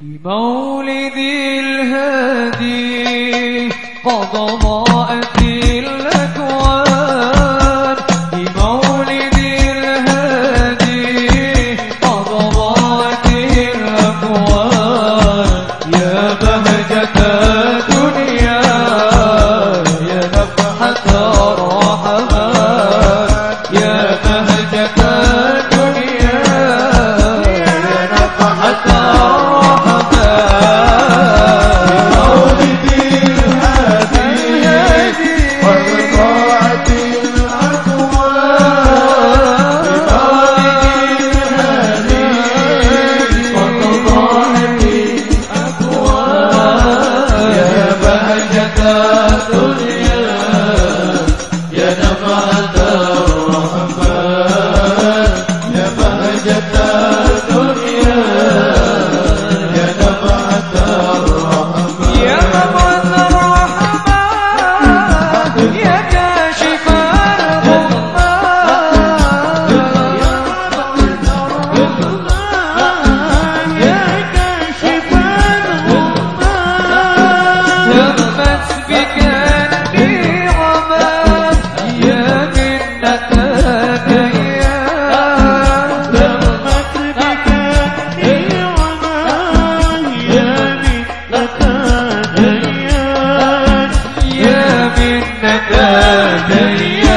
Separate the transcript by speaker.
Speaker 1: بمولد الهادي قد ضاءت منة ديان